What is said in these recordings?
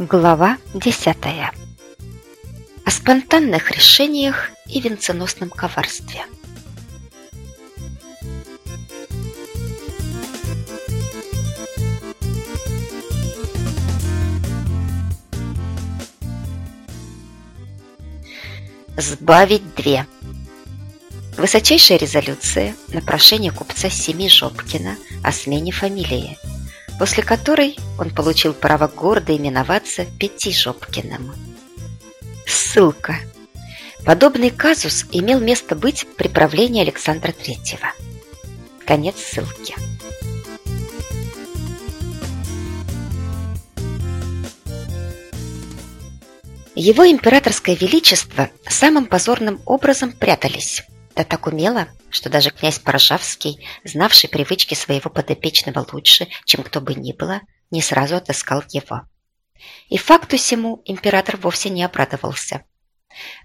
Глава 10. О спонтанных решениях и венценосном коварстве. Сбавить две. Высочайшая резолюция на прошение купца Семи Жопкина о смене фамилии – после которой он получил право гордо именоваться Пятижопкиным. Ссылка. Подобный казус имел место быть при правлении Александра III. Конец ссылки. Его императорское величество самым позорным образом прятались да так умело, что даже князь Поржавский, знавший привычки своего подопечного лучше, чем кто бы ни было, не сразу отыскал его. И факту всему император вовсе не обрадовался.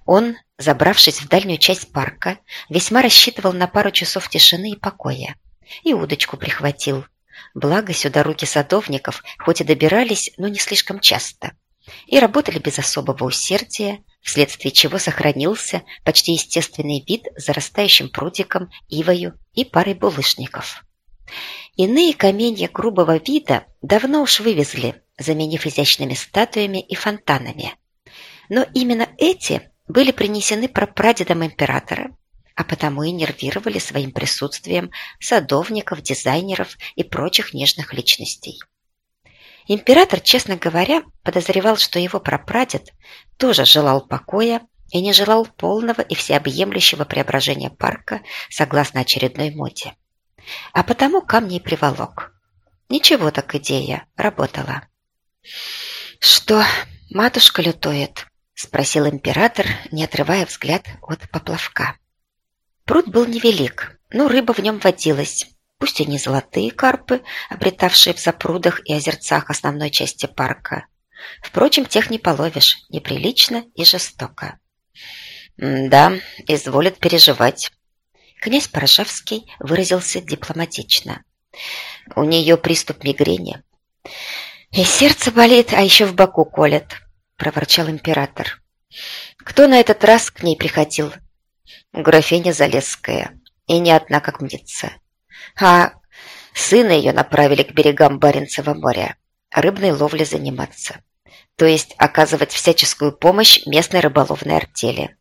Он, забравшись в дальнюю часть парка, весьма рассчитывал на пару часов тишины и покоя. И удочку прихватил. Благо сюда руки садовников хоть и добирались, но не слишком часто. И работали без особого усердия, вследствие чего сохранился почти естественный вид зарастающим прудиком, ивою и парой булыжников. Иные каменья грубого вида давно уж вывезли, заменив изящными статуями и фонтанами. Но именно эти были принесены прапрадедом императора, а потому и нервировали своим присутствием садовников, дизайнеров и прочих нежных личностей. Император, честно говоря, подозревал, что его прапрадед тоже желал покоя и не желал полного и всеобъемлющего преображения парка согласно очередной моде. А потому камни приволок. Ничего так идея работала. «Что, матушка лютует?» – спросил император, не отрывая взгляд от поплавка. Пруд был невелик, но рыба в нем водилась, пусть и не золотые карпы, обретавшие в запрудах и озерцах основной части парка. Впрочем, тех не половишь, неприлично и жестоко. «Да, изволит переживать». Князь Порошевский выразился дипломатично. «У нее приступ мигрени». «И сердце болит, а еще в боку колет», – проворчал император. «Кто на этот раз к ней приходил?» «Графиня Залесская. И не одна, как мнится а сына ее направили к берегам Баренцева моря рыбной ловлей заниматься, то есть оказывать всяческую помощь местной рыболовной артели.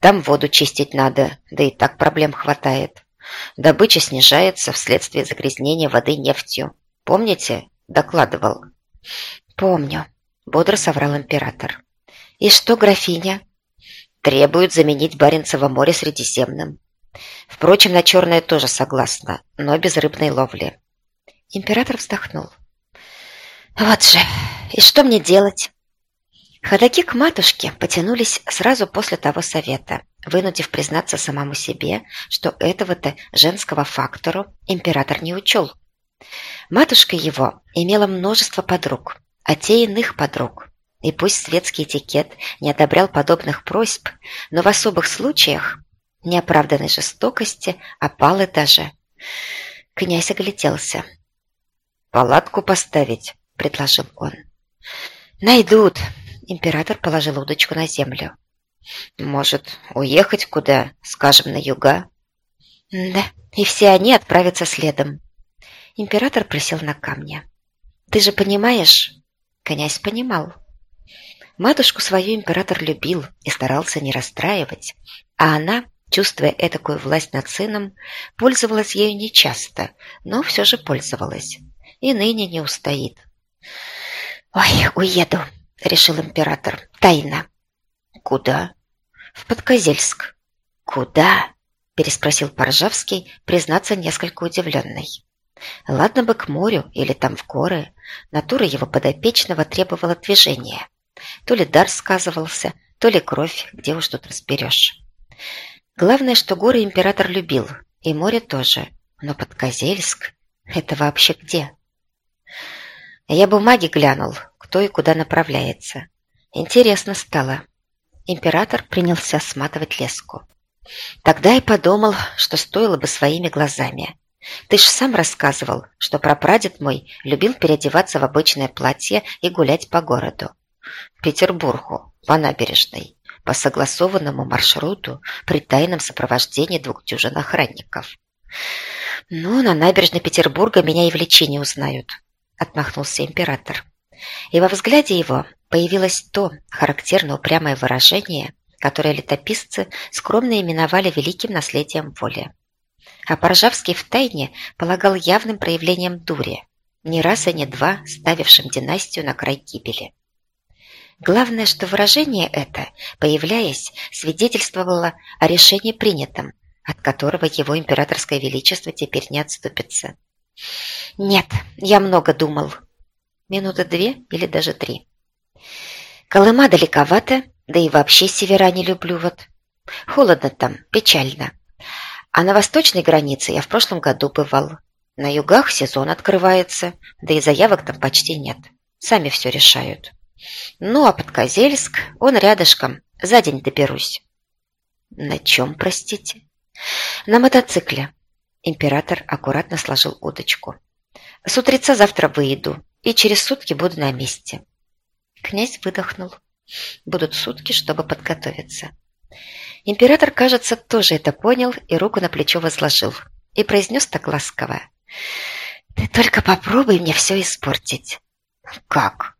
Там воду чистить надо, да и так проблем хватает. Добыча снижается вследствие загрязнения воды нефтью. Помните? Докладывал. Помню, бодро соврал император. И что, графиня? Требуют заменить Баренцево море Средиземным. Впрочем, на черное тоже согласна, но без рыбной ловли. Император вздохнул. Вот же, и что мне делать? Ходаки к матушке потянулись сразу после того совета, вынудив признаться самому себе, что этого-то женского фактору император не учел. Матушка его имела множество подруг, а те иных подруг. И пусть светский этикет не одобрял подобных просьб, но в особых случаях неоправданной жестокости, опалы даже. Князь огляделся. «Палатку поставить», — предложил он. «Найдут», — император положил удочку на землю. «Может, уехать куда, скажем, на юга?» «Да, и все они отправятся следом». Император присел на камни. «Ты же понимаешь?» Князь понимал. Матушку свою император любил и старался не расстраивать, а она Чувствуя этакую власть над сыном, пользовалась ею нечасто, но все же пользовалась. И ныне не устоит. «Ой, уеду», — решил император. «Тайно». «Куда?» «В Подкозельск». «Куда?» — переспросил Поржавский, признаться несколько удивленный. Ладно бы к морю или там в горы, натура его подопечного требовала движения. То ли дар сказывался, то ли кровь, где уж тут разберешь. Главное, что горы император любил, и море тоже. Но Подкозельск – это вообще где? Я бумаги глянул, кто и куда направляется. Интересно стало. Император принялся сматывать леску. Тогда и подумал, что стоило бы своими глазами. Ты ж сам рассказывал, что прапрадед мой любил переодеваться в обычное платье и гулять по городу. Петербургу, по набережной, по согласованному маршруту при тайном сопровождении двух дюжин охранников. «Ну, на набережной Петербурга меня и в лечении узнают», – отмахнулся император. И во взгляде его появилось то характерно упрямое выражение, которое летописцы скромно именовали великим наследием воли. А Поржавский втайне полагал явным проявлением дури, не раз и не два ставившим династию на край гибели. Главное, что выражение это, появляясь, свидетельствовало о решении принятом, от которого его императорское величество теперь не отступится. «Нет, я много думал». Минуты две или даже три. «Колыма далековато, да и вообще севера не люблю вот. Холодно там, печально. А на восточной границе я в прошлом году бывал. На югах сезон открывается, да и заявок там почти нет. Сами все решают. Ну, а под Козельск, он рядышком, за день доберусь. На чем, простите? На мотоцикле. Император аккуратно сложил удочку. С утреца завтра выйду, и через сутки буду на месте. Князь выдохнул. Будут сутки, чтобы подготовиться. Император, кажется, тоже это понял и руку на плечо возложил. И произнес так ласково. «Ты только попробуй мне все испортить». «Как?»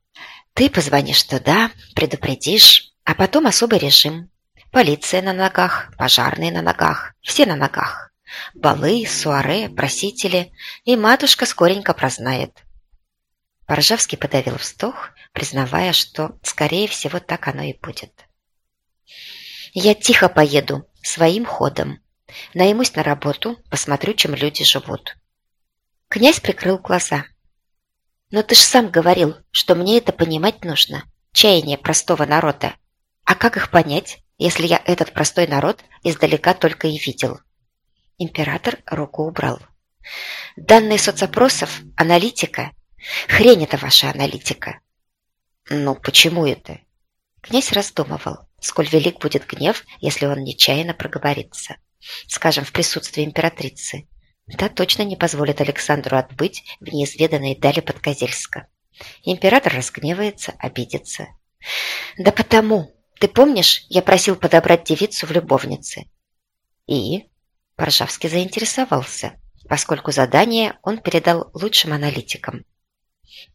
«Ты позвонишь туда, предупредишь, а потом особый режим. Полиция на ногах, пожарные на ногах, все на ногах. Балы, суаре, просители, и матушка скоренько прознает». Поржавский подавил вздох, признавая, что, скорее всего, так оно и будет. «Я тихо поеду, своим ходом. Наймусь на работу, посмотрю, чем люди живут». Князь прикрыл глаза. «Но ты ж сам говорил, что мне это понимать нужно. Чаяние простого народа. А как их понять, если я этот простой народ издалека только и видел?» Император руку убрал. «Данные соцопросов, аналитика. Хрень это ваша аналитика». «Ну, почему это?» Князь раздумывал, сколь велик будет гнев, если он нечаянно проговорится. Скажем, в присутствии императрицы. Та точно не позволит Александру отбыть в неизведанные дали Подкозельска. Император разгневается, обидится. «Да потому! Ты помнишь, я просил подобрать девицу в любовнице?» И Поржавский заинтересовался, поскольку задание он передал лучшим аналитикам.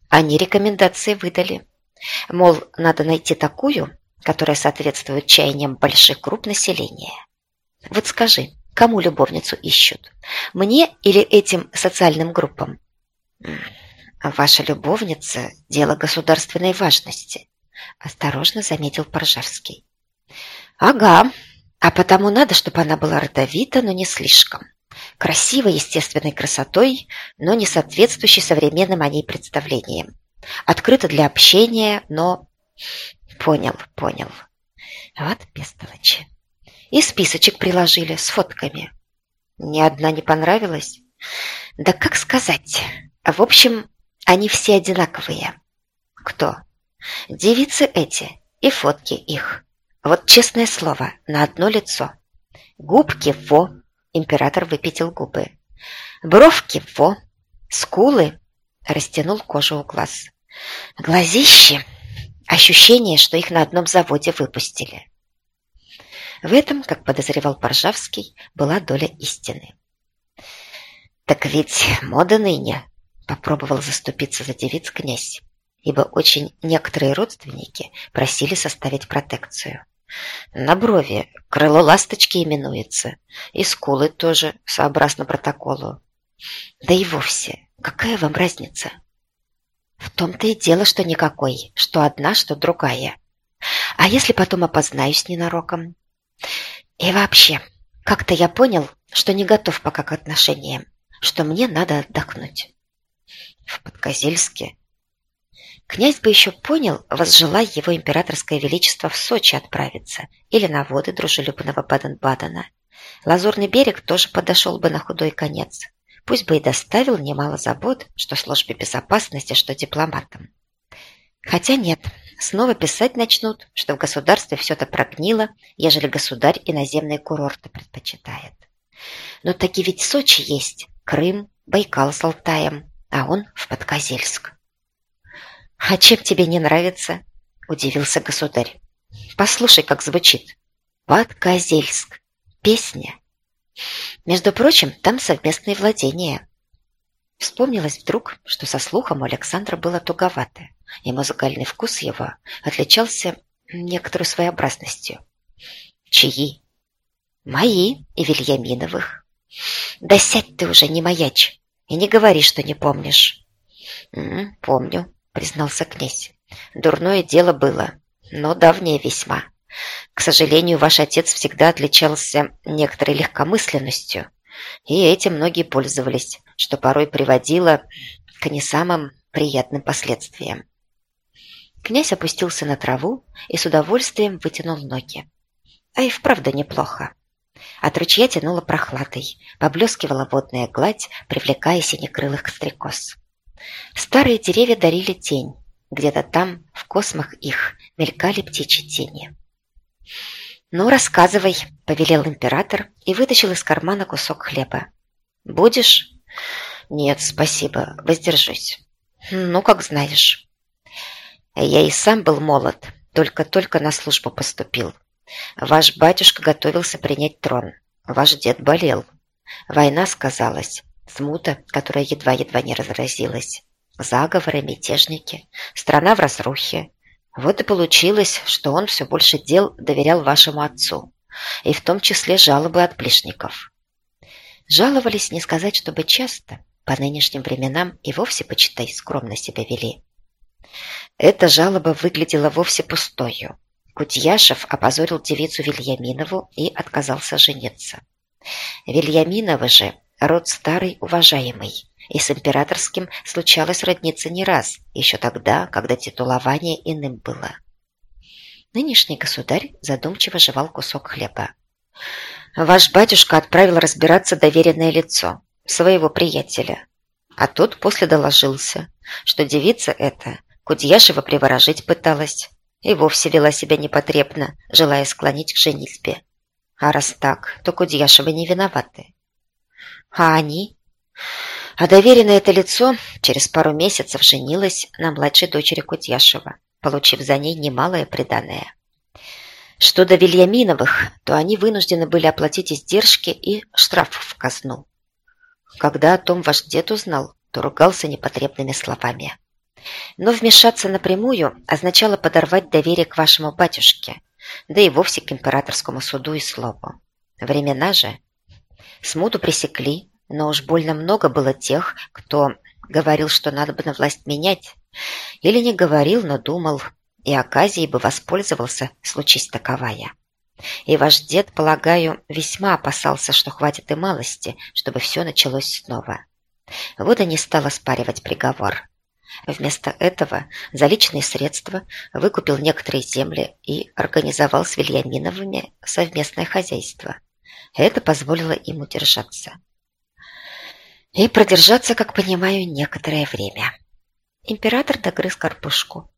Они рекомендации выдали. Мол, надо найти такую, которая соответствует чаяниям больших групп населения. Вот скажи, кому любовницу ищут? Мне или этим социальным группам? Ваша любовница – дело государственной важности, осторожно заметил Поржавский. Ага, а потому надо, чтобы она была родовита, но не слишком. Красивой, естественной красотой, но не соответствующей современным о ней представлениям. Открыта для общения, но... Понял, понял. Вот бестолочи. И списочек приложили с фотками. Ни одна не понравилась? Да как сказать? В общем, они все одинаковые. Кто? Девицы эти и фотки их. Вот честное слово, на одно лицо. Губки во. Император выпятил губы. Бровки во. Скулы. Растянул кожу у глаз. Глазищи. Ощущение, что их на одном заводе выпустили. В этом, как подозревал Поржавский, была доля истины. «Так ведь мода ныне», — попробовал заступиться за девиц князь, ибо очень некоторые родственники просили составить протекцию. На брови крыло ласточки именуется, и скулы тоже, сообразно протоколу. Да и вовсе, какая вам разница? В том-то и дело, что никакой, что одна, что другая. А если потом опознаюсь ненароком? И вообще, как-то я понял, что не готов пока к отношениям, что мне надо отдохнуть. В Подкозельске. Князь бы еще понял, возжелая его императорское величество в Сочи отправиться или на воды дружелюбного Баден-Бадена. Лазурный берег тоже подошел бы на худой конец пусть бы и доставил немало забот, что службе безопасности, что дипломатам. Хотя нет, снова писать начнут, что в государстве все это прогнило, ежели государь иноземные курорты предпочитает. Но таки ведь Сочи есть, Крым, Байкал с Алтаем, а он в Подкозельск. «А чем тебе не нравится?» – удивился государь. Послушай, как звучит. Подкозельск. Песня. Между прочим, там совместные владения. Вспомнилось вдруг, что со слухом у Александра было туговато, и музыкальный вкус его отличался некоторой своеобразностью. Чьи? Мои и Вильяминовых. Да сядь ты уже, не маячь, и не говори, что не помнишь. «М -м, помню, признался князь. Дурное дело было, но давнее весьма. К сожалению, ваш отец всегда отличался некоторой легкомысленностью, и этим многие пользовались, что порой приводило к не самым приятным последствиям. Князь опустился на траву и с удовольствием вытянул ноги. А и вправду неплохо. От ручья тянуло прохладой, поблескивала водная гладь, привлекая синекрылых стрекоз. Старые деревья дарили тень, где-то там, в космах их, мелькали птичьи тени. «Ну, рассказывай», — повелел император и вытащил из кармана кусок хлеба. «Будешь?» «Нет, спасибо, воздержусь». «Ну, как знаешь». «Я и сам был молод, только-только на службу поступил. Ваш батюшка готовился принять трон. Ваш дед болел. Война сказалась, смута, которая едва-едва не разразилась. Заговоры, мятежники, страна в разрухе, вот и получилось, что он все больше дел доверял вашему отцу, и в том числе жалобы от ближников. Жаловались не сказать, чтобы часто, по нынешним временам и вовсе, почитай, скромно себя вели. Эта жалоба выглядела вовсе пустою. Кутьяшев опозорил девицу Вильяминову и отказался жениться. Вильяминовы же род старый уважаемый, и с императорским случалось родниться не раз, еще тогда, когда титулование иным было. Нынешний государь задумчиво жевал кусок хлеба. «Ваш батюшка отправил разбираться доверенное лицо, своего приятеля. А тот после доложился, что девица эта Кудьяшева приворожить пыталась и вовсе вела себя непотребно, желая склонить к женитьбе. А раз так, то Кудьяшевы не виноваты. А они? А доверенное это лицо через пару месяцев женилось на младшей дочери Кутьяшева, получив за ней немалое преданное. Что до Вильяминовых, то они вынуждены были оплатить издержки и штраф в казну. Когда о том ваш дед узнал, то ругался непотребными словами. Но вмешаться напрямую означало подорвать доверие к вашему батюшке, да и вовсе к императорскому суду и слову. Времена же смуту пресекли, но уж больно много было тех, кто говорил, что надо бы на власть менять. Или не говорил, но думал, и оказией бы воспользовался, случись таковая. И ваш дед, полагаю, весьма опасался, что хватит и малости, чтобы все началось снова. Вот и не стал оспаривать приговор. Вместо этого за личные средства выкупил некоторые земли и организовал с Вильяминовыми совместное хозяйство. Это позволило им удержаться и продержаться, как понимаю, некоторое время. Император догрыз карпушку.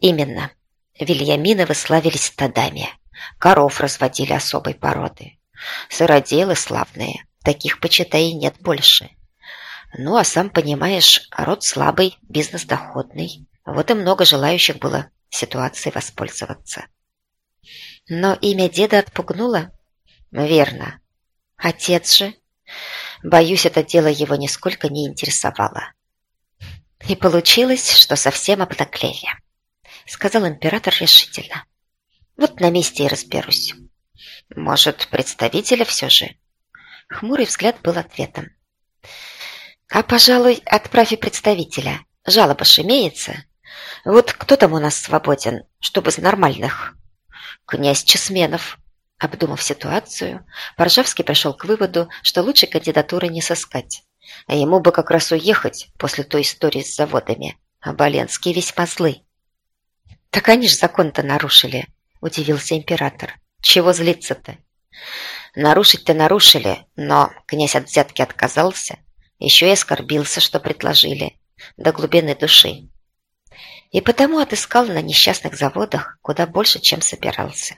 Именно. Вильяминовы славились стадами. Коров разводили особой породы. Сыроделы славные. Таких, почитай, нет больше. Ну, а сам понимаешь, род слабый, бизнес доходный. Вот и много желающих было ситуацией воспользоваться. Но имя деда отпугнуло? Верно. Отец же? Боюсь, это дело его нисколько не интересовало. И получилось, что совсем обнаглели, сказал император решительно. Вот на месте и разберусь. Может, представителя все же? Хмурый взгляд был ответом. А, пожалуй, отправь и представителя. Жалоба ж имеется. Вот кто там у нас свободен, чтобы из нормальных? Князь Чесменов, Обдумав ситуацию, Поржавский пришел к выводу, что лучше кандидатуры не сыскать. А ему бы как раз уехать после той истории с заводами. А Боленские весьма злы. «Так они ж закон-то нарушили», – удивился император. «Чего злиться-то?» «Нарушить-то нарушили, но князь от взятки отказался. Еще и оскорбился, что предложили. До глубины души. И потому отыскал на несчастных заводах куда больше, чем собирался.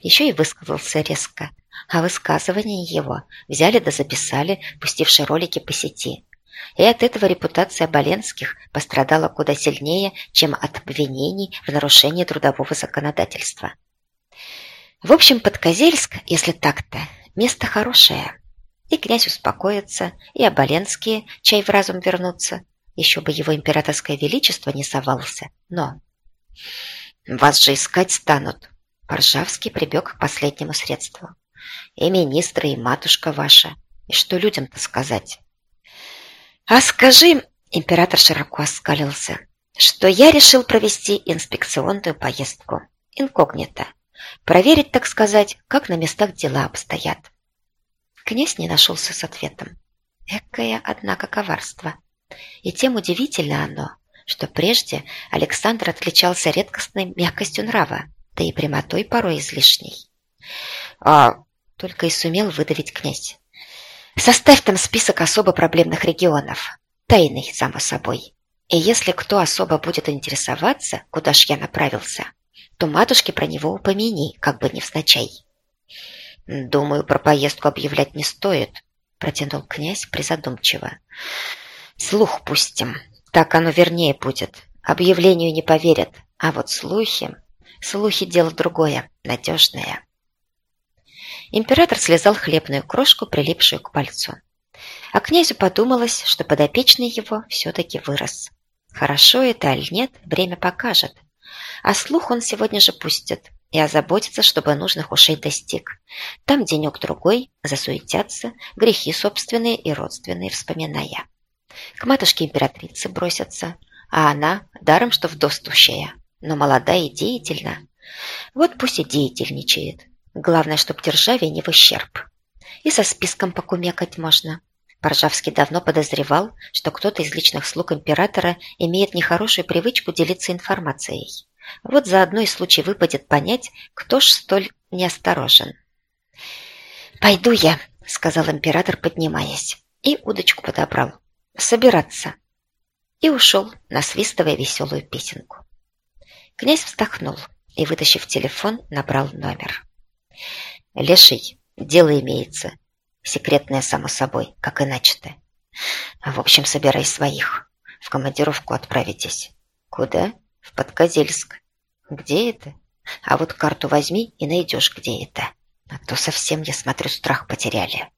Еще и высказался резко. А высказывание его взяли да записали, пустившие ролики по сети. и от этого репутация Боленских пострадала куда сильнее, чем от обвинений в нарушении трудового законодательства. В общем, Подкозельск, если так-то, место хорошее. И князь успокоится, и Оболенские чай в разум вернутся. Еще бы его императорское величество не совался. Но... Вас же искать станут. Поржавский прибег к последнему средству. И министры, и матушка ваша. И что людям-то сказать? А скажи, император широко оскалился, что я решил провести инспекционную поездку. Инкогнито. Проверить, так сказать, как на местах дела обстоят. Князь не нашелся с ответом. Экое, однако, коварство. И тем удивительно оно, что прежде Александр отличался редкостной мягкостью нрава, да и прямотой порой излишней. А только и сумел выдавить князь. Составь там список особо проблемных регионов. Тайный, само собой. И если кто особо будет интересоваться, куда ж я направился, то матушке про него упомяни, как бы невзначай. «Думаю, про поездку объявлять не стоит», – протянул князь призадумчиво. «Слух пустим. Так оно вернее будет. Объявлению не поверят. А вот слухи... Слухи – дело другое, надежное». Император слезал хлебную крошку, прилипшую к пальцу. А князю подумалось, что подопечный его все-таки вырос. Хорошо это или нет, время покажет. А слух он сегодня же пустит и озаботится, чтобы нужных ушей достиг. Там денек-другой засуетятся, грехи собственные и родственные вспоминая. К матушке императрицы бросятся, а она, даром что вдостущая, но молодая и деятельна. Вот пусть и деятельничает. Главное, чтоб державе не в ущерб. И со списком покумекать можно. Поржавский давно подозревал, что кто-то из личных слуг императора имеет нехорошую привычку делиться информацией. Вот заодно и случай выпадет понять, кто ж столь неосторожен. «Пойду я», — сказал император, поднимаясь, и удочку подобрал. «Собираться». И ушел, насвистывая веселую песенку. Князь вздохнул и, вытащив телефон, набрал номер. «Леший, дело имеется. Секретное, само собой, как иначе-то. В общем, собирай своих. В командировку отправитесь. Куда? В Подкозельск. Где это? А вот карту возьми и найдешь, где это. А то совсем, я смотрю, страх потеряли.